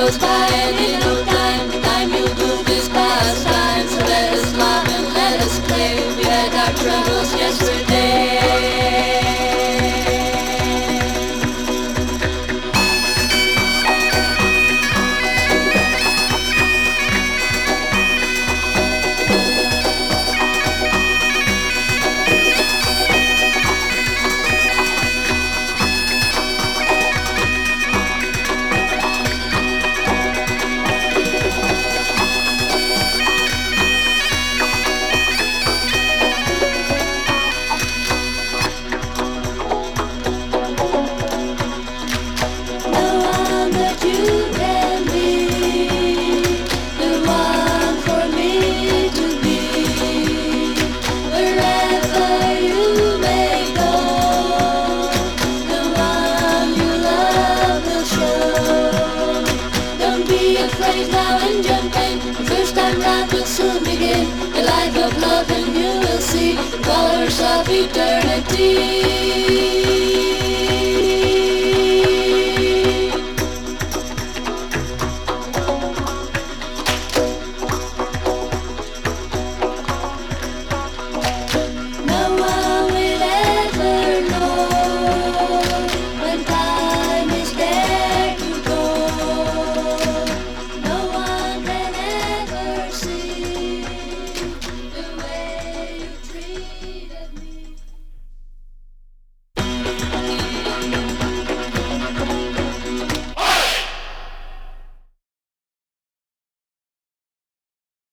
goes by and in afraid now and jump in. The first time round will soon begin. A life of love and you will see colors of eternity.